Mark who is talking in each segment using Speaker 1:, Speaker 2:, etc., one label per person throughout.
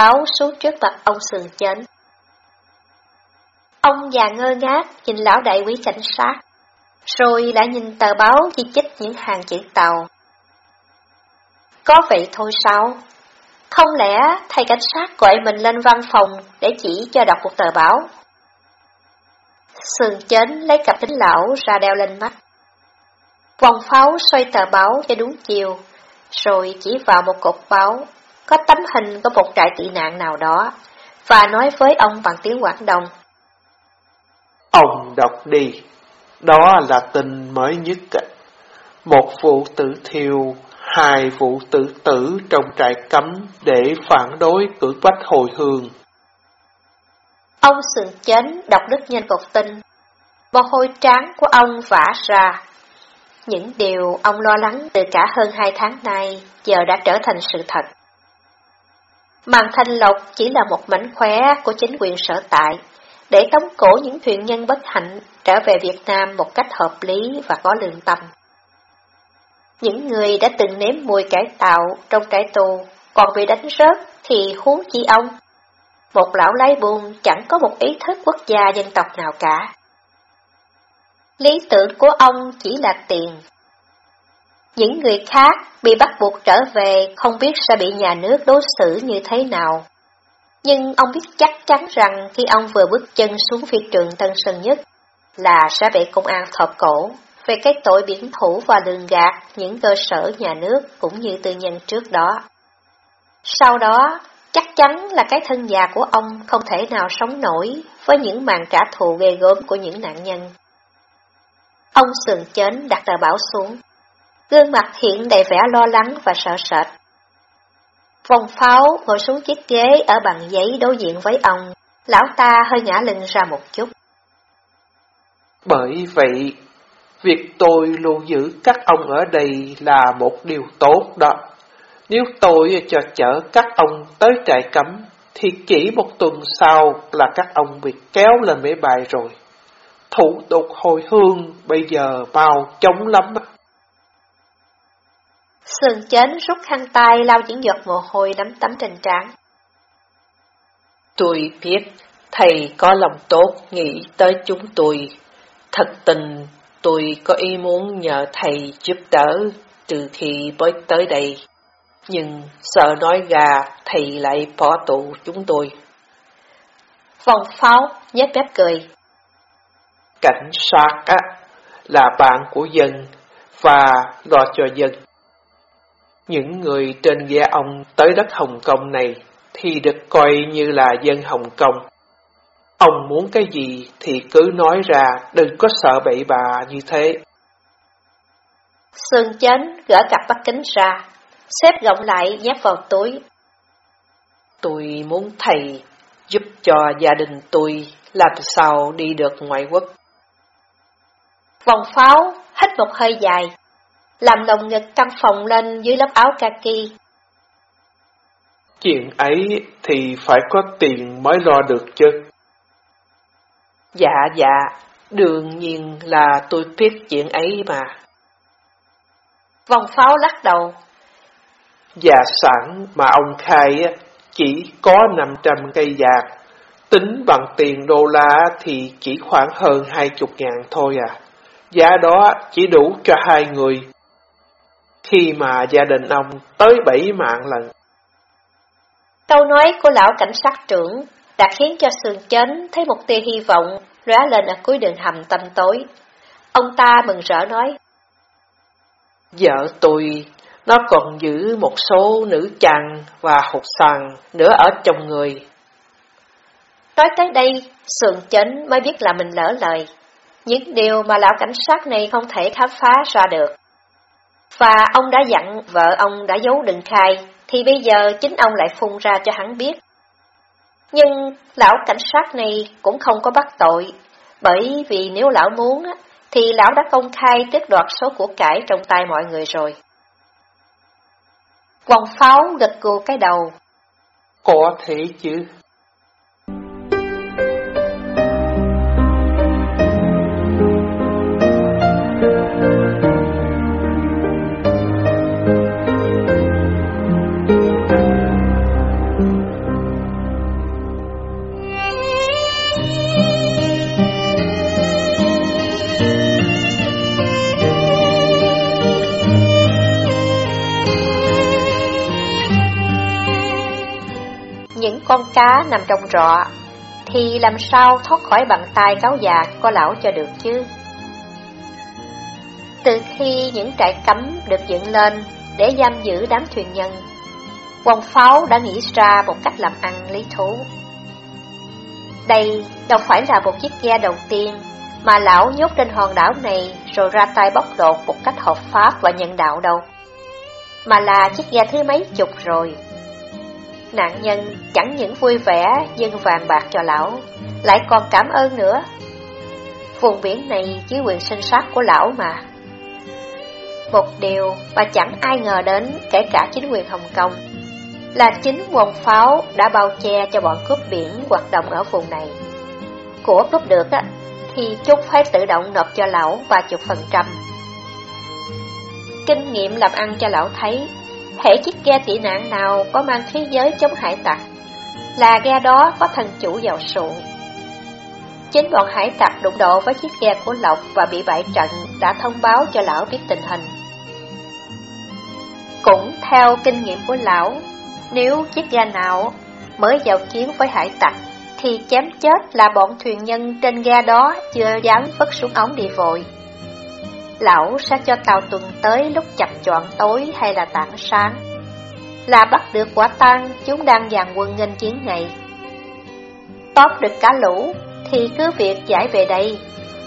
Speaker 1: báo xuống trước mặt ông sườn chến. Ông già ngơ ngác nhìn lão đại quý cảnh sát, rồi lại nhìn tờ báo chi chích những hàng chữ tàu. Có vậy thôi sao? Không lẽ thầy cảnh sát gọi mình lên văn phòng để chỉ cho đọc một tờ báo? Sườn chến lấy cặp kính lão ra đeo lên mắt. vòng pháo xoay tờ báo cho đúng chiều, rồi chỉ vào một cột báo có tấm hình của một trại tị nạn nào đó, và nói với ông bằng tiếng Quảng Đông.
Speaker 2: Ông đọc đi, đó là tin mới nhất. Một vụ tử thiêu, hai vụ tử tử trong trại cấm để phản đối cưỡng bách hồi hương.
Speaker 1: Ông sườn chến đọc rất nhanh một tin. Mồ hôi trán của ông vã ra. Những điều ông lo lắng từ cả hơn hai tháng nay giờ đã trở thành sự thật. Màn thanh lộc chỉ là một mảnh khóe của chính quyền sở tại, để tống cổ những thuyền nhân bất hạnh trở về Việt Nam một cách hợp lý và có lương tâm. Những người đã từng nếm mùi cải tạo trong cải tù, còn bị đánh rớt thì huống chi ông. Một lão lái buôn chẳng có một ý thức quốc gia dân tộc nào cả. Lý tưởng của ông chỉ là tiền, những người khác bị bắt buộc trở về không biết sẽ bị nhà nước đối xử như thế nào. Nhưng ông biết chắc chắn rằng khi ông vừa bước chân xuống phi trường Tân Sơn Nhất là sẽ bị công an thọp cổ về cái tội biển thủ và lường gạt những cơ sở nhà nước cũng như tư nhân trước đó. Sau đó, chắc chắn là cái thân già của ông không thể nào sống nổi với những màn trả thù ghê gớm của những nạn nhân. Ông sườn chến đặt tờ bảo xuống, gương mặt hiện đầy vẻ lo lắng và sợ sệt. Vòng pháo ngồi xuống chiếc ghế ở bằng giấy đối diện với ông, lão ta hơi ngã lưng ra một chút.
Speaker 2: Bởi vậy, việc tôi lưu giữ các ông ở đây là một điều tốt đó. Nếu tôi cho chở các ông tới trại cấm, thì chỉ một tuần sau là các ông bị kéo lên máy bài rồi. Thủ tục hồi hương bây giờ bao chống lắm.
Speaker 1: Sườn chến rút khăn tay lau những giọt mồ hôi đấm tấm trên trán.
Speaker 3: Tôi biết thầy có lòng tốt nghĩ tới chúng tôi. Thật tình tôi có ý muốn nhờ thầy giúp đỡ từ khi mới tới đây. Nhưng sợ nói gà thầy lại bỏ tù chúng tôi.
Speaker 1: Vòng pháo nhếch mép cười.
Speaker 2: Cảnh sát á, là bạn của dân và lo cho dân những người trên ghe ông tới đất Hồng Kông này thì được coi như là dân Hồng Kông. Ông muốn cái gì thì cứ nói ra, đừng có sợ bậy bà như thế.
Speaker 1: Sương chến gỡ cặp mắt kính ra, xếp gọng lại nhét vào túi.
Speaker 3: Tôi muốn thầy giúp cho gia đình tôi làm sao đi được ngoại quốc.
Speaker 1: Vòng pháo hít một hơi dài, làm lồng ngực căng phòng lên dưới lớp áo kaki.
Speaker 2: Chuyện ấy thì phải có tiền mới lo được chứ.
Speaker 3: Dạ dạ, đương nhiên là tôi biết chuyện ấy mà.
Speaker 1: Vòng pháo lắc đầu.
Speaker 2: Gia sản mà ông khai chỉ có 500 cây vàng, Tính bằng tiền đô la thì chỉ khoảng hơn hai chục ngàn thôi à. Giá đó chỉ đủ cho hai người. Khi mà gia đình ông tới bảy mạng lần.
Speaker 1: Câu nói của lão cảnh sát trưởng đã khiến cho sườn chến thấy một tia hy vọng lóe lên ở cuối đường hầm tăm tối. Ông ta mừng rỡ nói.
Speaker 3: Vợ tôi, nó còn giữ một số nữ chàng và hột sàn nữa ở trong người.
Speaker 1: Nói tới đây, sườn chấn mới biết là mình lỡ lời. Những điều mà lão cảnh sát này không thể khám phá ra được. Và ông đã dặn vợ ông đã giấu đừng khai, thì bây giờ chính ông lại phun ra cho hắn biết. Nhưng lão cảnh sát này cũng không có bắt tội, bởi vì nếu lão muốn thì lão đã công khai tước đoạt số của cải trong tay mọi người rồi. Quần pháo gật gù cái đầu.
Speaker 2: Có thể chứ.
Speaker 1: Con cá nằm trong rọ, thì làm sao thoát khỏi bàn tay cáo già có lão cho được chứ? Từ khi những trại cấm được dựng lên để giam giữ đám thuyền nhân, Quang Pháo đã nghĩ ra một cách làm ăn lý thú. Đây đâu phải là một chiếc ghe đầu tiên mà lão nhốt trên hòn đảo này rồi ra tay bóc lột một cách hợp pháp và nhân đạo đâu, mà là chiếc ghe thứ mấy chục rồi. Nạn nhân chẳng những vui vẻ dâng vàng bạc cho lão, lại còn cảm ơn nữa. Vùng biển này dưới quyền sinh sát của lão mà. Một điều mà chẳng ai ngờ đến kể cả chính quyền Hồng Kông là chính quần pháo đã bao che cho bọn cướp biển hoạt động ở vùng này. Của cướp được á, thì chúng phải tự động nộp cho lão vài chục phần trăm. Kinh nghiệm làm ăn cho lão thấy Thể chiếc ghe tị nạn nào có mang khí giới chống hải tặc, là ghe đó có thần chủ giàu sụ. Chính bọn hải tặc đụng độ với chiếc ghe của Lộc và bị bại trận đã thông báo cho lão biết tình hình. Cũng theo kinh nghiệm của lão, nếu chiếc ghe nào mới vào chiến với hải tặc, thì chém chết là bọn thuyền nhân trên ghe đó chưa dám vứt xuống ống đi vội. Lão sẽ cho tàu tuần tới lúc chập chọn tối hay là tảng sáng. Là bắt được quả tăng chúng đang dàn quân nghênh chiến này. Tóp được cả lũ, thì cứ việc giải về đây.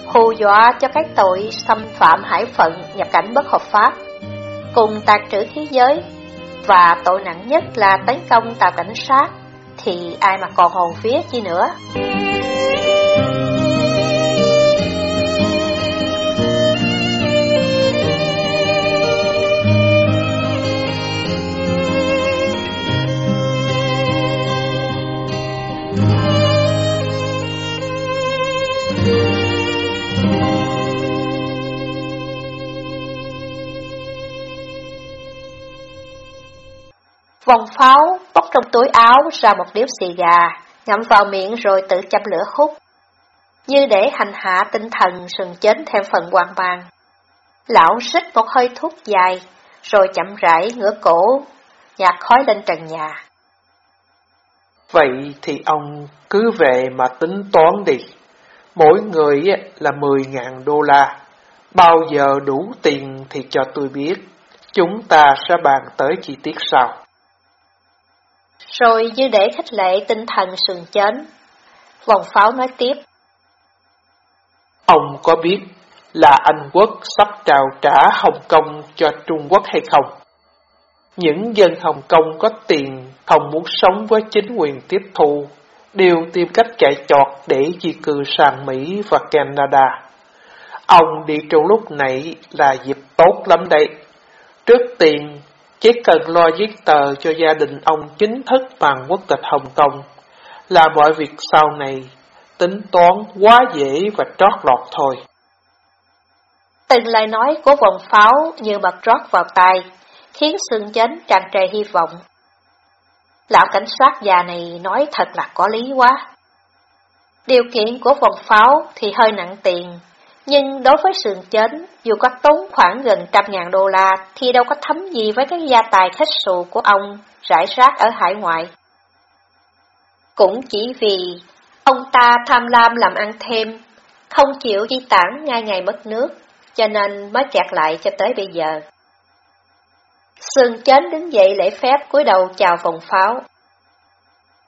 Speaker 1: Hù dọa cho các tội xâm phạm hải phận nhập cảnh bất hợp pháp. Cùng tạc trữ khí giới, Và tội nặng nhất là tấn công tàu cảnh sát, Thì ai mà còn hồn phía chi nữa? Vòng pháo bóc trong túi áo ra một điếu xì gà, ngậm vào miệng rồi tự châm lửa hút. Như để hành hạ tinh thần sừng chến thêm phần quan bàn. Lão xích một hơi thuốc dài, rồi chậm rãi ngửa cổ, nhạt khói lên trần nhà.
Speaker 2: Vậy thì ông cứ về mà tính toán đi. Mỗi người là 10.000 đô la. Bao giờ đủ tiền thì cho tôi biết. Chúng ta sẽ bàn tới chi tiết sau.
Speaker 1: Rồi như để khích lệ tinh thần sườn chến. Vòng pháo nói tiếp.
Speaker 2: Ông có biết là Anh Quốc sắp trao trả Hồng Kông cho Trung Quốc hay không? Những dân Hồng Kông có tiền không muốn sống với chính quyền tiếp thu, đều tìm cách chạy chọt để di cư sang Mỹ và Canada. Ông đi trong lúc này là dịp tốt lắm đấy. Trước tiên, chỉ cần lo viết tờ cho gia đình ông chính thức bằng quốc tịch Hồng Kông, là mọi việc sau này tính toán quá dễ và trót lọt thôi.
Speaker 1: Từng lời nói của vòng pháo như bật rót vào tai, khiến Sương chấn tràn trề hy vọng. Lão cảnh sát già này nói thật là có lý quá. Điều kiện của vòng pháo thì hơi nặng tiền, nhưng đối với sườn chến, dù có tốn khoảng gần trăm ngàn đô la thì đâu có thấm gì với cái gia tài khách sụ của ông rải rác ở hải ngoại. Cũng chỉ vì ông ta tham lam làm ăn thêm, không chịu di tản ngay ngày mất nước, cho nên mới kẹt lại cho tới bây giờ. Sườn chến đứng dậy lễ phép cúi đầu chào vòng pháo.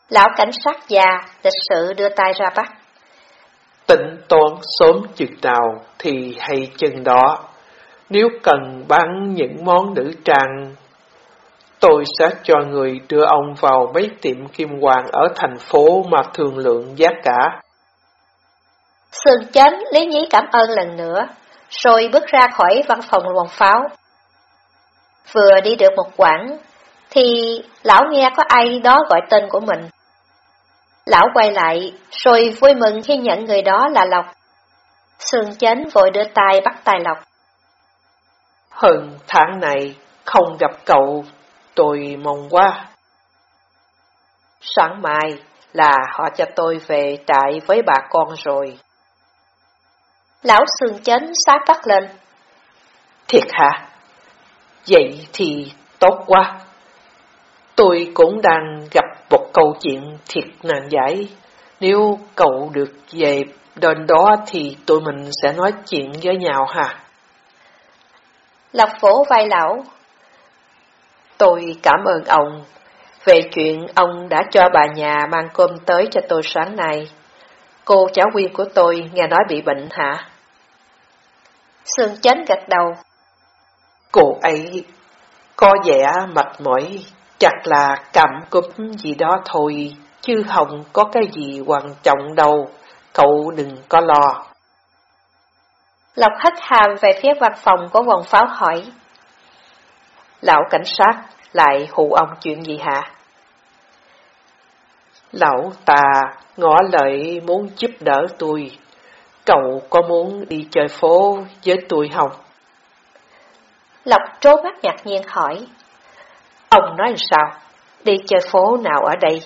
Speaker 1: Lão cảnh sát già lịch sự đưa tay ra bắt.
Speaker 4: Tính toán sớm chừng nào thì hay chừng đó. Nếu cần bán những món nữ trang, tôi sẽ cho người đưa ông vào mấy tiệm kim hoàng ở thành phố mà thương lượng giá cả.
Speaker 1: sơn chánh lý nhí cảm ơn lần nữa, rồi bước ra khỏi văn phòng quần pháo. Vừa đi được một quãng, thì lão nghe có ai đó gọi tên của mình. Lão quay lại, rồi vui mừng khi nhận người đó là Lộc. Sương chánh vội đưa tay bắt tay Lộc.
Speaker 2: Hơn tháng này không gặp cậu, tôi mong quá. Sáng mai là họ cho tôi về trại với bà con rồi.
Speaker 1: Lão Sương chánh sát bắt lên.
Speaker 2: Thiệt hả? Vậy thì tốt quá. Tôi cũng đang gặp câu chuyện thiệt nan giải. Nếu cậu được về đền đó thì tụi mình sẽ nói chuyện với nhau ha.
Speaker 1: Lộc vỗ vai lão.
Speaker 2: Tôi cảm ơn ông về chuyện ông đã cho bà nhà mang cơm tới cho tôi sáng nay. Cô cháu Quyên của tôi nghe nói bị bệnh hả?
Speaker 1: Sương chánh gật đầu.
Speaker 2: Cô ấy có vẻ mệt mỏi Chắc là cảm cúm gì đó thôi, chứ không có cái gì quan trọng đâu, cậu đừng có lo.
Speaker 1: Lộc hất hàm về phía văn phòng của vòng pháo hỏi.
Speaker 2: Lão cảnh sát lại hù ông chuyện gì hả? Lão ta ngỏ lời muốn giúp đỡ tôi. Cậu có muốn đi chơi phố với tôi không?
Speaker 1: Lộc trố mắt ngạc nhiên hỏi.
Speaker 2: Ông nói sao? Đi chơi phố nào ở đây?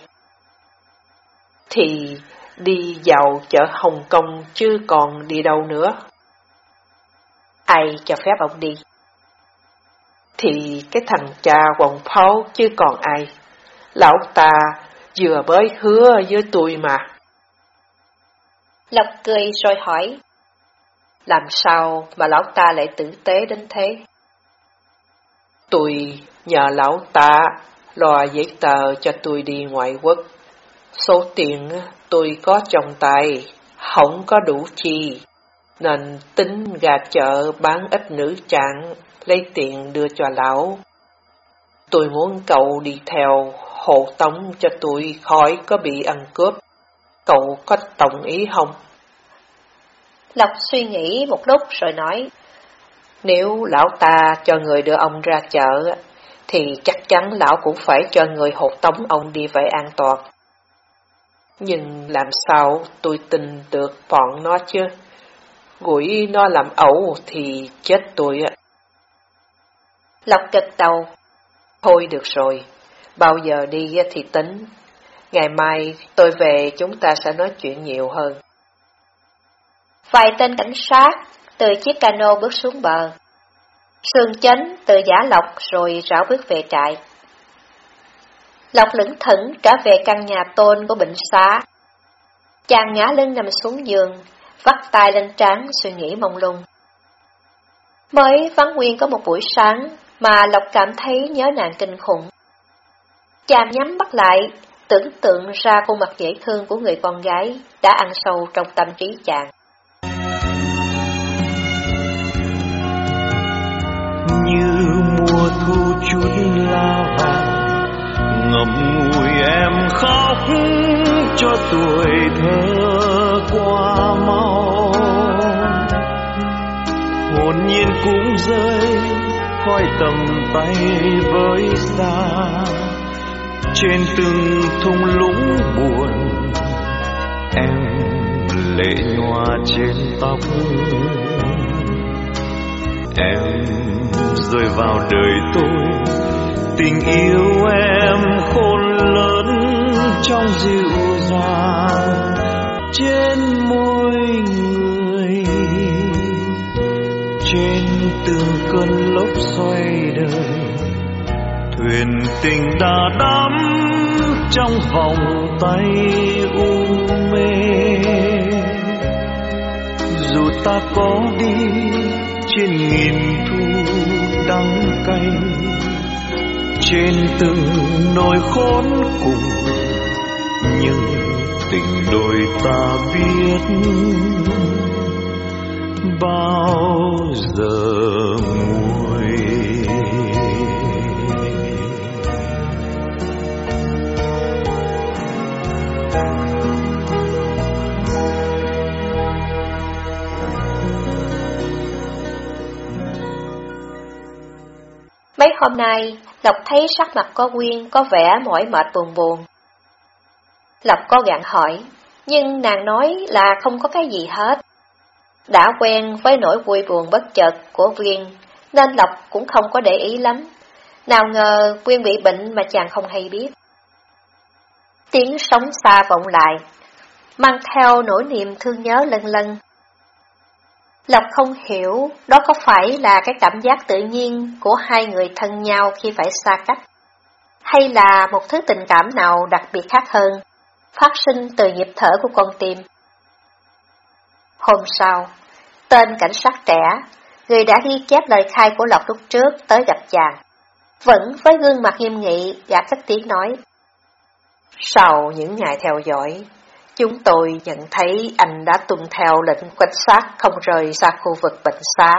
Speaker 2: Thì đi vào chợ Hồng Kông chứ còn đi đâu nữa. Ai cho phép ông đi? Thì cái thằng cha quần pháo chứ còn ai. Lão ta vừa mới hứa với tôi mà.
Speaker 1: Lộc cười rồi hỏi.
Speaker 2: Làm sao mà lão ta lại tử tế đến thế? Tôi nhờ lão ta lo giấy tờ cho tôi đi ngoại quốc. Số tiền tôi có trong tay, không có đủ chi, nên tính gà chợ bán ít nữ trạng, lấy tiền đưa cho lão. Tôi muốn cậu đi theo hộ tống cho tôi khỏi có bị ăn cướp. Cậu có đồng ý không?
Speaker 1: Lộc suy nghĩ một lúc rồi nói,
Speaker 2: nếu lão ta cho người đưa ông ra chợ, thì chắc chắn lão cũng phải cho người hộ tống ông đi về an toàn. Nhưng làm sao tôi tin được bọn nó chứ? Gũi nó làm ẩu thì chết tôi ạ
Speaker 1: Lộc gật đầu.
Speaker 2: Thôi được rồi, bao giờ đi thì tính. Ngày mai tôi về chúng ta sẽ nói chuyện nhiều hơn.
Speaker 1: Vài tên cảnh sát từ chiếc cano bước xuống bờ. Sương chánh từ giả lộc rồi rảo bước về trại. Lộc lững thững trở về căn nhà tôn của bệnh xá. Chàng ngã lưng nằm xuống giường, vắt tay lên trán suy nghĩ mông lung. Mới vắng nguyên có một buổi sáng mà Lộc cảm thấy nhớ nàng kinh khủng. Chàng nhắm mắt lại, tưởng tượng ra khuôn mặt dễ thương của người con gái đã ăn sâu trong tâm trí chàng.
Speaker 5: Chút la vàng ngậm ngùi em khóc cho tuổi thơ qua mau. Hồn nhiên cũng rơi coi tầm tay với xa. Trên từng thung lũng buồn, em lệ nhòa trên tóc em rơi vào đời tôi. Tình yêu em khôn lớn trong dịu dàng trên môi người. Trên từng cơn lốc xoay đời, thuyền tình đã đắm trong vòng tay u mê. Dù ta có đi trên nghìn thu đắng cay, trên từng nỗi khốn cùng nhưng tình đôi ta biết. Bao giờ nguôi
Speaker 1: hôm nay, Lộc thấy sắc mặt có Quyên có vẻ mỏi mệt buồn buồn. Lộc có gạn hỏi, nhưng nàng nói là không có cái gì hết. Đã quen với nỗi vui buồn bất chợt của Quyên, nên Lộc cũng không có để ý lắm. Nào ngờ Quyên bị bệnh mà chàng không hay biết. Tiếng sóng xa vọng lại, mang theo nỗi niềm thương nhớ lân lân. Lộc không hiểu đó có phải là cái cảm giác tự nhiên của hai người thân nhau khi phải xa cách, hay là một thứ tình cảm nào đặc biệt khác hơn, phát sinh từ nhịp thở của con tim. Hôm sau, tên cảnh sát trẻ, người đã ghi chép lời khai của Lộc lúc trước tới gặp chàng, vẫn với gương mặt nghiêm nghị gạt các tiếng nói.
Speaker 3: Sau những ngày theo dõi, Chúng tôi nhận thấy anh đã tuân theo lệnh quan sát không rời xa khu vực bệnh xá,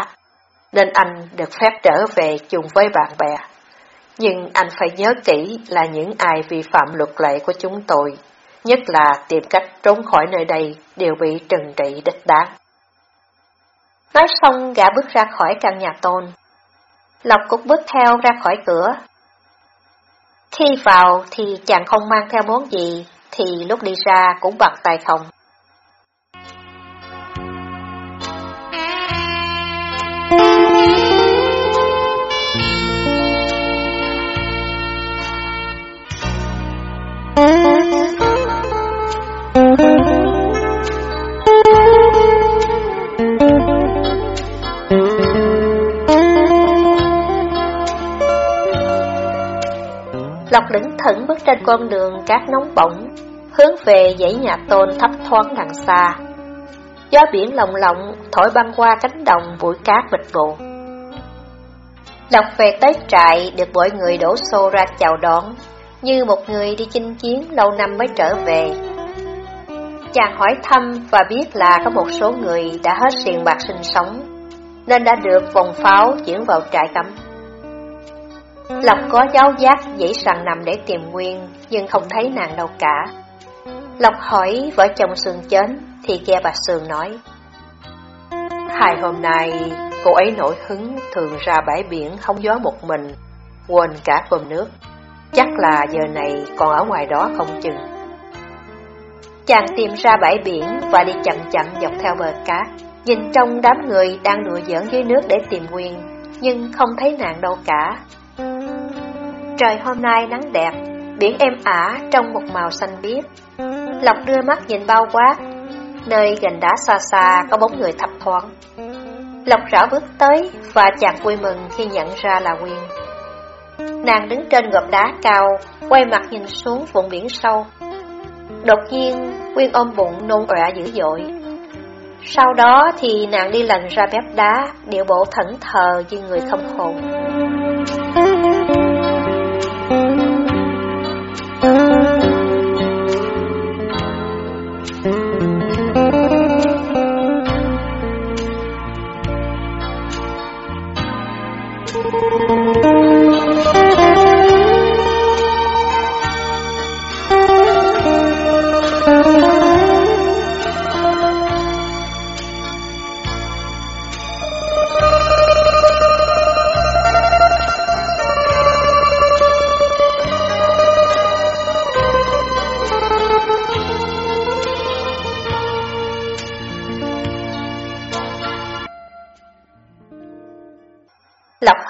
Speaker 3: nên anh được phép trở về chung với bạn bè. Nhưng anh phải nhớ kỹ là những ai vi phạm luật lệ của chúng tôi, nhất là tìm cách trốn khỏi nơi đây đều bị trừng trị đích đáng.
Speaker 1: Nói xong gã bước ra khỏi căn nhà tôn. Lộc cũng bước theo ra khỏi cửa. Khi vào thì chàng không mang theo món gì, thì lúc đi ra cũng bằng tay không. Lộc lững thững bước trên con đường cát nóng bỏng, hướng về dãy nhà tôn thấp thoáng đằng xa. Gió biển lồng lộng thổi băng qua cánh đồng bụi cát mịt mù. Lộc về tới trại được mọi người đổ xô ra chào đón, như một người đi chinh chiến lâu năm mới trở về. Chàng hỏi thăm và biết là có một số người đã hết tiền bạc sinh sống, nên đã được vòng pháo chuyển vào trại cấm. Lộc có giáo giác dãy sàn nằm để tìm Nguyên, nhưng không thấy nàng đâu cả. Lộc hỏi vợ chồng Sương chến, thì nghe bà Sương nói.
Speaker 3: Hai hôm nay, cô ấy nổi hứng thường ra bãi biển không gió một mình, quên cả cơm nước. Chắc là giờ này còn ở ngoài đó không chừng.
Speaker 1: Chàng tìm ra bãi biển và đi chậm chậm dọc theo bờ cát, nhìn trong đám người đang đùa giỡn dưới nước để tìm Nguyên, nhưng không thấy nàng đâu cả. Trời hôm nay nắng đẹp, biển êm ả trong một màu xanh biếc. Lộc đưa mắt nhìn bao quát, nơi gần đá xa xa có bóng người thập thoáng. Lộc rảo bước tới và chàng vui mừng khi nhận ra là Quyên. Nàng đứng trên gợp đá cao, quay mặt nhìn xuống vùng biển sâu. Đột nhiên, Quyên ôm bụng nôn ọa dữ dội. Sau đó thì nàng đi lần ra bếp đá, điệu bộ thẫn thờ như người không hồn. Lộc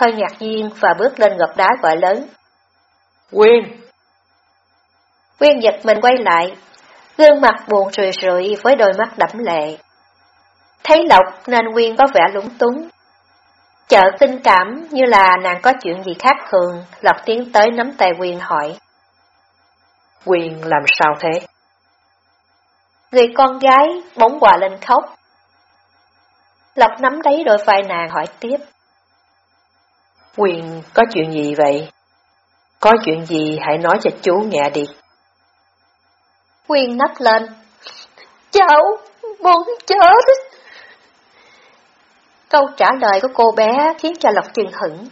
Speaker 1: hơi ngạc nhiên và bước lên gập đá gọi lớn.
Speaker 2: Quyên!
Speaker 1: Quyên giật mình quay lại, gương mặt buồn rười rượi với đôi mắt đẫm lệ. Thấy Lộc nên Quyên có vẻ lúng túng. Chợ tình cảm như là nàng có chuyện gì khác thường, Lộc tiến tới nắm tay Quyền hỏi.
Speaker 3: Quyền làm sao thế?
Speaker 1: Người con gái bóng quà lên khóc. Lộc nắm lấy đôi vai nàng hỏi tiếp.
Speaker 3: Quyền có chuyện gì vậy? Có chuyện gì hãy nói cho chú nghe đi.
Speaker 1: Quyền nấc lên. Cháu muốn chết. Câu trả lời của cô bé khiến cho Lộc chừng hững.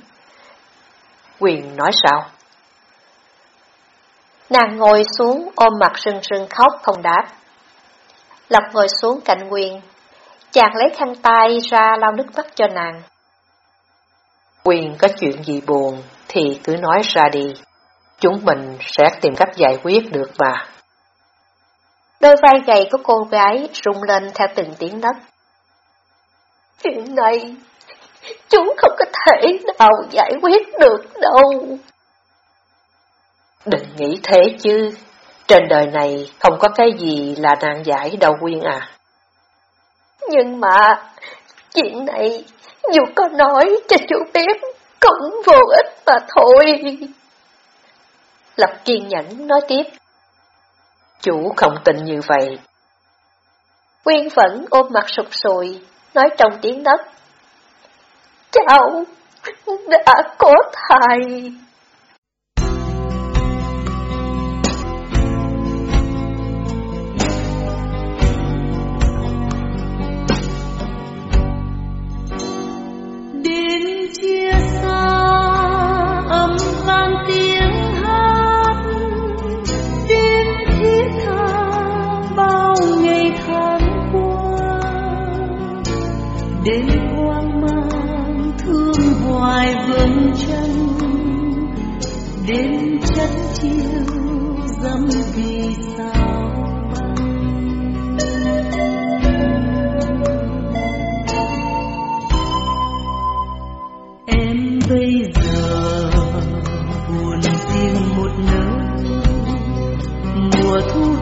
Speaker 3: Quyền nói sao?
Speaker 1: Nàng ngồi xuống ôm mặt sưng sưng khóc không đáp. Lộc ngồi xuống cạnh Quyền, chàng lấy khăn tay ra lau nước mắt cho nàng.
Speaker 3: Quyền có chuyện gì buồn thì cứ nói ra đi, chúng mình sẽ tìm cách giải quyết được mà.
Speaker 1: Đôi vai gầy của cô gái rung lên theo từng tiếng đất. Chuyện này, chú không có thể nào giải quyết được đâu.
Speaker 3: Đừng nghĩ thế chứ, trên đời này không có cái gì là nạn giải đâu Quyên à.
Speaker 1: Nhưng mà, chuyện này, dù có nói cho chú biết, cũng vô ích mà thôi. Lập kiên nhẫn nói tiếp.
Speaker 3: Chủ không tin như vậy.
Speaker 1: Quyên vẫn ôm mặt sụp sùi, nói trong tiếng đất. Cháu đã có thai.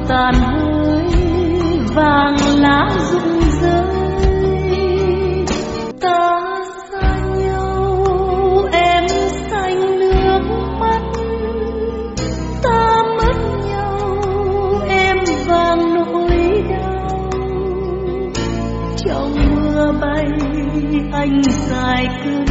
Speaker 6: Tàn hơi vàng lá rụng rơi. Ta xa nhau, em xanh nước mắt. Ta mất nhau, em vàng nỗi đau. Trong mưa bay, anh dài cơn